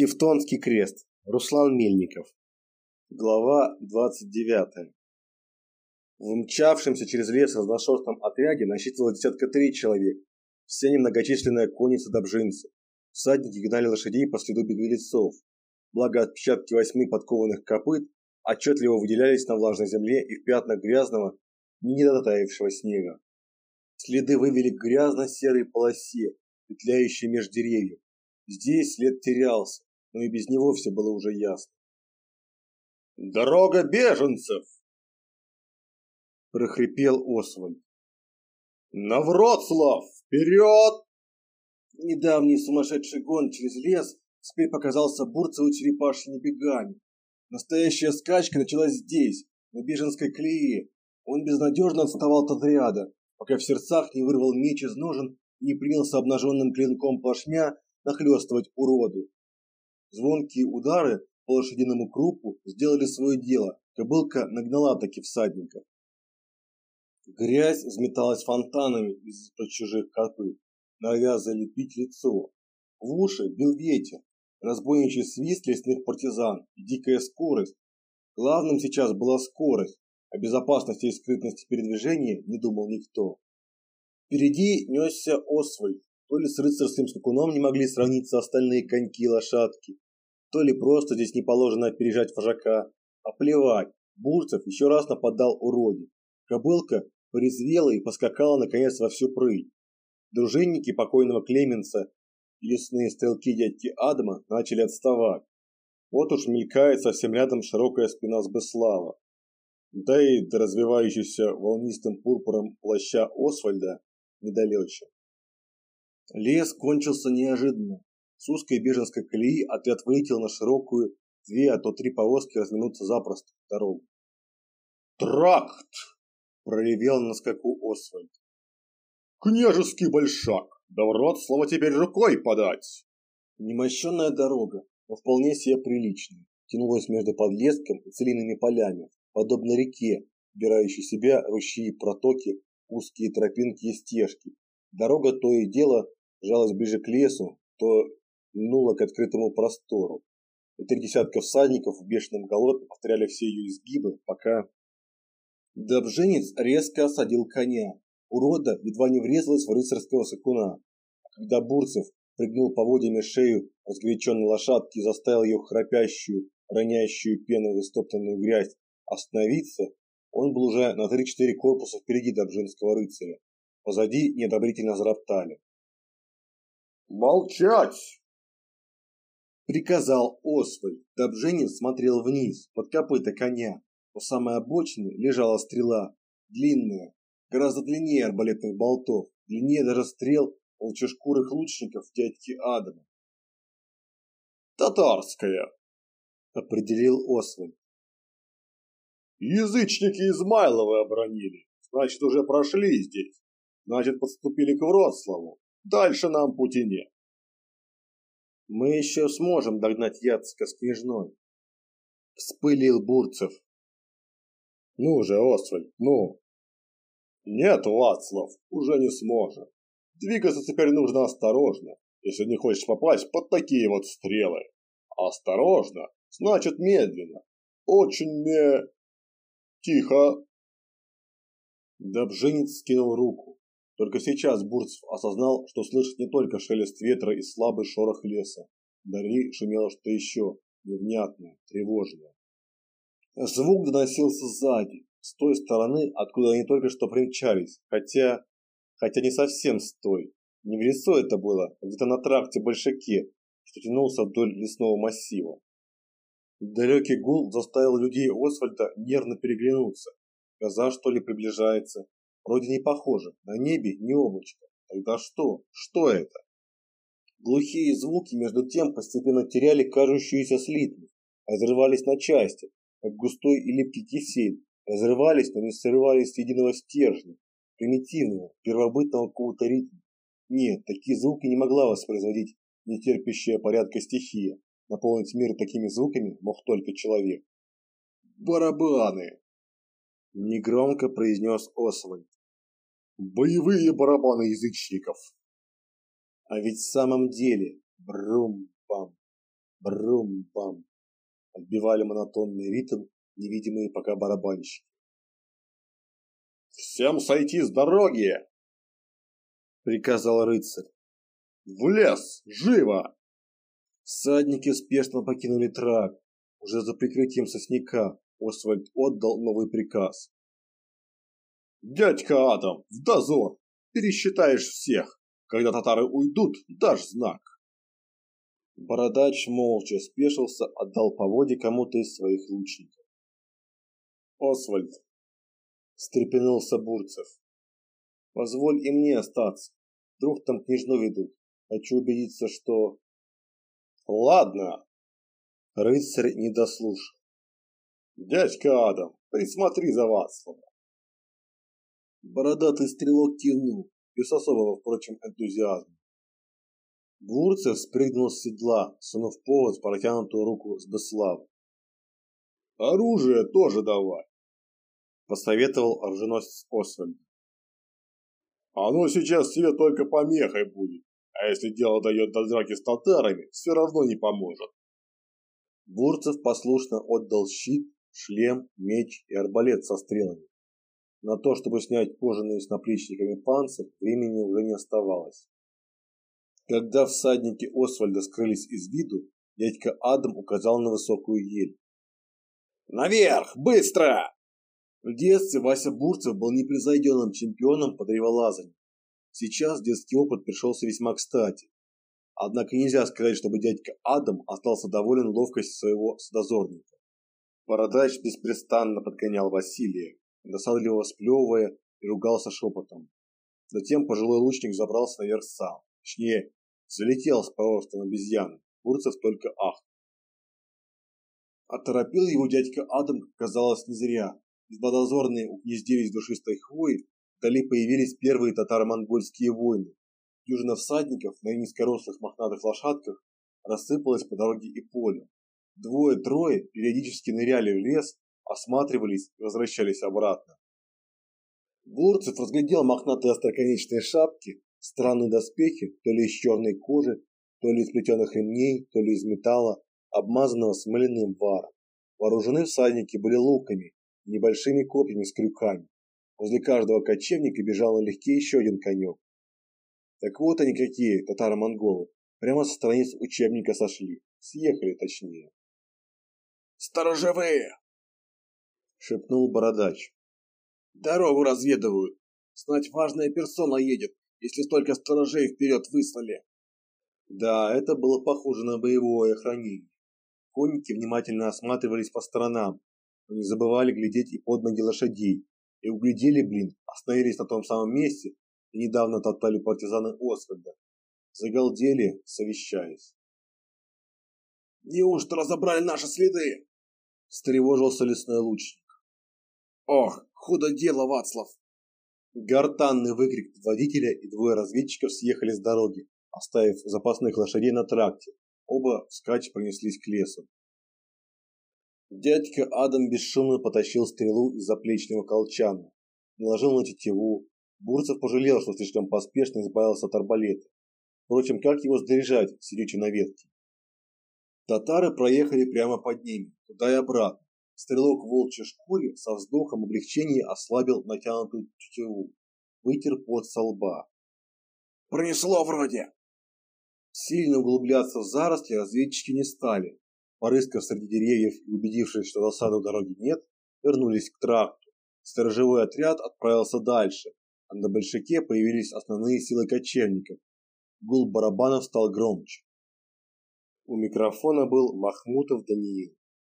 Тевтонский крест. Руслан Мельников. Глава 29. В мчавшемся через лес разношерстном отряде насчитывалось десятка три человек. Все немногочисленная конница добжинцы. Всадники гнали лошадей по следу беглецов. Благо отпечатки восьми подкованных копыт отчетливо выделялись на влажной земле и в пятнах грязного, не недотаявшего снега. Следы вывели к грязно-серой полосе, петляющей меж деревьев. Здесь след терялся, но и без него все было уже ясно. «Дорога беженцев!» – прохрипел Освальд. «На Вроцлав! Вперед!» Недавний сумасшедший гон через лес теперь показался Бурцеву черепашьими бегами. Настоящая скачка началась здесь, на беженской колее. Он безнадежно отставал от отряда, пока в сердцах не вырвал меч из ножен и не принялся обнаженным клинком плашмя нахлёстывать уроду. Звонкие удары по лошадиному крупу сделали свое дело. Кобылка нагнала таки всадников. Грязь взметалась фонтанами из-под чужих копыт, норовя залепить лицо. В уши бил ветер, разбойничий свист лесных партизан и дикая скорость. Главным сейчас была скорость, о безопасности и скрытности передвижения не думал никто. Впереди несся Освальд, то ли с рыцарским скакуном не могли сравниться остальные коньки и лошадки, то ли просто здесь не положено опережать вожака. А плевать, Бурцев еще раз нападал уроде. Кобылка порезвела и поскакала наконец во всю прыть. Дружинники покойного Клеменса и лесные стрелки дядьки Адама начали отставать. Вот уж мелькает совсем рядом широкая спина Сбыслава. Да и до развивающегося волнистым пурпуром плаща Освальда недалече. Лес кончился неожиданно. С узкой беженской колеи отряд вылетел на широкую, две, а то три повозки разминуться запросто дорогу. «Тракт!» – проревел на скаку Освальд. «Княжеский большак! Да в рот слово теперь рукой подать!» Немощенная дорога, но вполне себе приличная, тянулась между подлеском и целинными полями, подобно реке, убирающей себя ручьи и протоки, узкие тропинки и стежки. Дорога то и дело жалась ближе к лесу, то льнула к открытому простору. И три десятка всадников в бешеном галопе повторяли все ее изгибы, пока... Добженец резко осадил коня. Урода едва не врезалась в рыцарского сакуна. А когда Бурцев пригнул поводьями шею разгоряченной лошадки и заставил ее храпящую, роняющую пену в истоптанную грязь остановиться, он был уже на три-четыре корпуса впереди Добжинского рыцаря. Позади неодобрительно зароптали. «Молчать!» Приказал Освальд. Добженец смотрел вниз, под копыта коня. У самой обочины лежала стрела, длинная, гораздо длиннее арбалетных болтов, длиннее даже стрел волчешкурых лучников дядьки Адама. «Татарская!» – определил Освальд. «Язычники Измайловы оборонили, значит, уже прошли здесь. Значит, подступили к Вроцлаву. Дальше нам пути нет. Мы еще сможем догнать Яцка с княжной. Вспылил Бурцев. Ну же, Освальд, ну. Нет, Вацлав, уже не сможем. Двигаться теперь нужно осторожно, если не хочешь попасть под такие вот стрелы. Осторожно, значит медленно. Очень ме... Тихо. Добженец скинул руку. Только сейчас Бурцев осознал, что слышит не только шелест ветра и слабый шорох леса. Вдали шумело что-то еще, невнятное, тревожное. Звук доносился сзади, с той стороны, откуда они только что примчались, хотя... хотя не совсем с той. Не в лесу это было, а где-то на тракте Большаке, что тянулся вдоль лесного массива. Далекий гул заставил людей Освальда нервно переглянуться. Гроза, что ли, приближается, Вроде не похоже, на небе не облачко. Тогда что? Что это? Глухие звуки между тем постепенно теряли кажущуюся слитность, разрывались на части, как густой и липкий кисель, разрывались, но не срывались с единого стержня, примитивного, первобытного какого-то ритма. Нет, такие звуки не могла воспроизводить нетерпящая порядка стихия. Наполнить мир такими звуками мог только человек. «Барабаны!» Негромко произнес Освальд. Боевые барабаны язычников. А ведь в самом деле брум-пам, брум Брум-бам. Отбивали монотонный ритм невидимые пока барабанщики. «Всем сойти с дороги!» — приказал рыцарь. «В лес! Живо!» Всадники спешно покинули тракт. Уже за прикрытием сосняка Освальд отдал новый приказ. «Дядька Адам, в дозор! Пересчитаешь всех! Когда татары уйдут, дашь знак!» Бородач молча спешился, отдал по воде кому-то из своих лучников. «Освальд!» – встрепенулся Бурцев. «Позволь и мне остаться. Вдруг там княжну ведут. Хочу убедиться, что...» «Ладно!» Рыцарь не дослушал. «Дядька Адам, присмотри за Вацлавом!» Бородатый стрелок кивнул, без особого, впрочем, энтузиазма. Бурцев спрыгнул с седла, сунув повод протянутую руку с Беславом. «Оружие тоже давай!» – посоветовал оруженосец Освальд. «Оно сейчас тебе только помехой будет, а если дело дойдет до драки с татарами, все равно не поможет». Бурцев послушно отдал щит, шлем, меч и арбалет со стрелами. На то, чтобы снять кожаные с наплечниками панцирь, времени уже не оставалось. Когда всадники Освальда скрылись из виду, дядька Адам указал на высокую ель. «Наверх! Быстро!» В детстве Вася Бурцев был непревзойденным чемпионом по древолазанию. Сейчас детский опыт пришелся весьма кстати. Однако нельзя сказать, чтобы дядька Адам остался доволен ловкостью своего дозорника. Бородач беспрестанно подгонял Василия, досадливо сплевывая и ругался шепотом. Затем пожилой лучник забрался наверх сам. Точнее, залетел с поростом обезьяны. Бурцев только ах. Оторопил его дядька Адам, казалось, не зря. Едва дозорные угнездились в душистой хвои, вдали появились первые татаро-монгольские войны. Дюжина всадников на низкорослых мохнатых лошадках рассыпалась по дороге и полю. Двое-трое периодически ныряли в лес, осматривались и возвращались обратно. Бурцев разглядел мохнатые остроконечные шапки, странные доспехи, то ли из черной кожи, то ли из плетеных ремней, то ли из металла, обмазанного смоляным варом. Вооружены всадники были луками, небольшими копьями с крюками. Возле каждого кочевника бежал налегке еще один конек. Так вот они какие, татаро-монголы. Прямо со страниц учебника сошли. Съехали точнее. «Сторожевые!» шепнул бородач. Дорогу разведывают. Знать важная персона едет, если столько сторожей вперед выслали. Да, это было похоже на боевое охранение. Конники внимательно осматривались по сторонам, но не забывали глядеть и под ноги лошадей. И углядели, блин, остановились на том самом месте, и недавно топтали партизаны Освальда. Загалдели, совещаясь. «Неужто разобрали наши следы?» – встревожился лесной лучник. Ох, худо дело, Вацлав. Гортанный выкрик водителя и двое разведчиков съехали с дороги, оставив запасных лошадей на тракте. Оба вскачь пронеслись к лесу. Дядька Адам бесшумно потащил стрелу из заплечного колчана, наложил на тетиву. Бурцев пожалел, что слишком поспешно избавился от арбалета. Впрочем, как его заряжать, сидячи на ветке? Татары проехали прямо под ними, туда и обратно. Стрелок в волчьей шкуре со вздохом облегчения ослабил натянутую тетиву, вытер пот со лба. «Пронесло вроде!» Сильно углубляться в заросли разведчики не стали. Порыскав среди деревьев и убедившись, что засады дороги нет, вернулись к тракту. Сторожевой отряд отправился дальше, а на большаке появились основные силы кочевников. Гул барабанов стал громче. У микрофона был Махмутов Даниил.